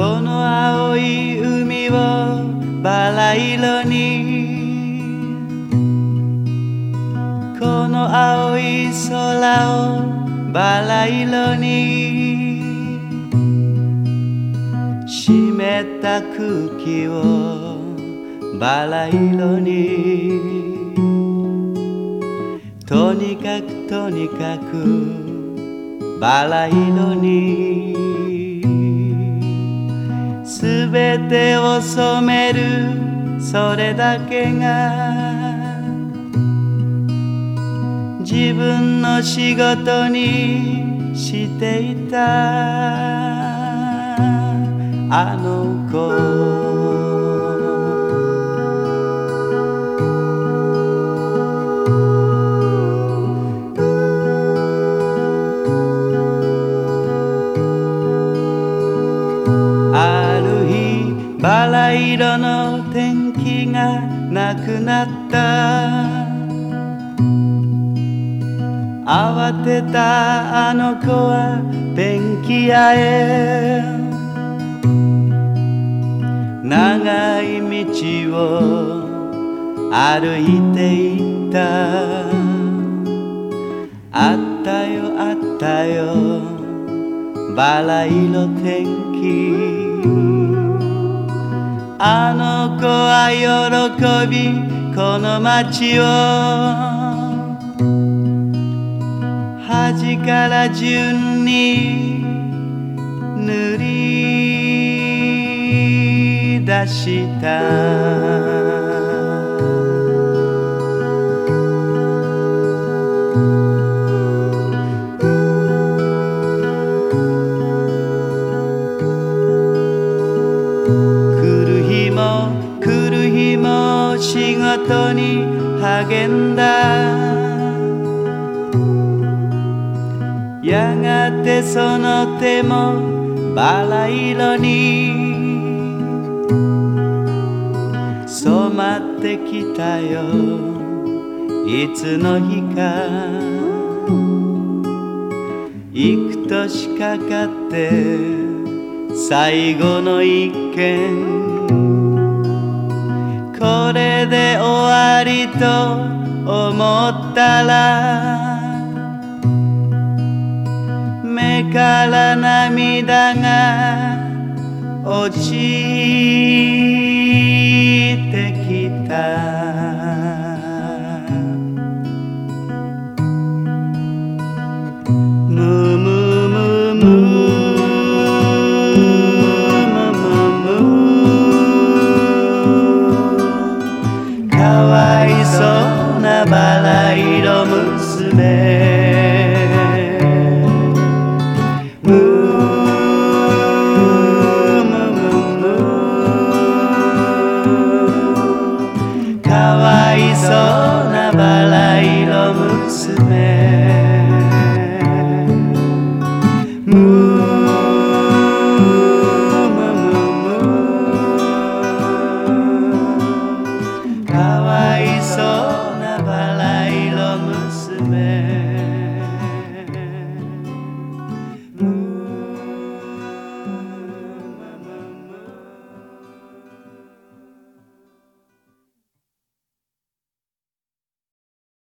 この青い海をバラ色に。この青い空をバラ色に。湿った空気をバラ色に。とにかくとにかくバラ色に。すべてを染める。それだけが自分の仕事にしていた。あの子。バラ色の天気がなくなった。慌てたあの子はペンキ屋へ。長い道を歩いていった。あったよあったよ。バラ色天気。あの子は喜びこの街を端から順に塗り出した。仕事に励んだ。やがてその手もバラ色に。染まってきたよ。いつの日か。幾年かかって。最後の一件これで終わりと思ったら目から涙が落ちてきた。summer man.